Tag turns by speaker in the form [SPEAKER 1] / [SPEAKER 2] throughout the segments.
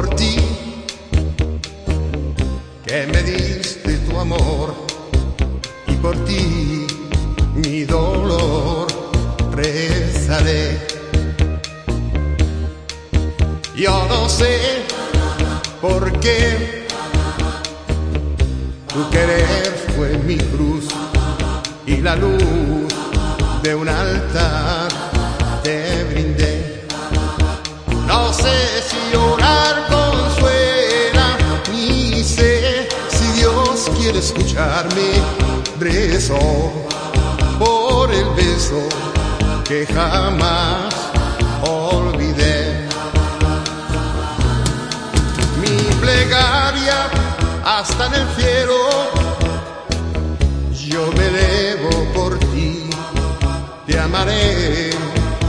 [SPEAKER 1] por ti, que me diste tu amor y por ti mi dolor rezaré. Yo no sé por qué tu querer fue mi cruz y la luz de un altar te brindé. No sé si orar Quiere escucharme. Rezo por el beso que jamás olvidé. Mi plegaria hasta en el cielo, yo me elevo por ti, te amaré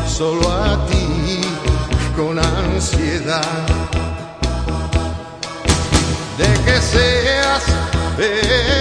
[SPEAKER 1] solo a ti con ansiedad de que seas Ei,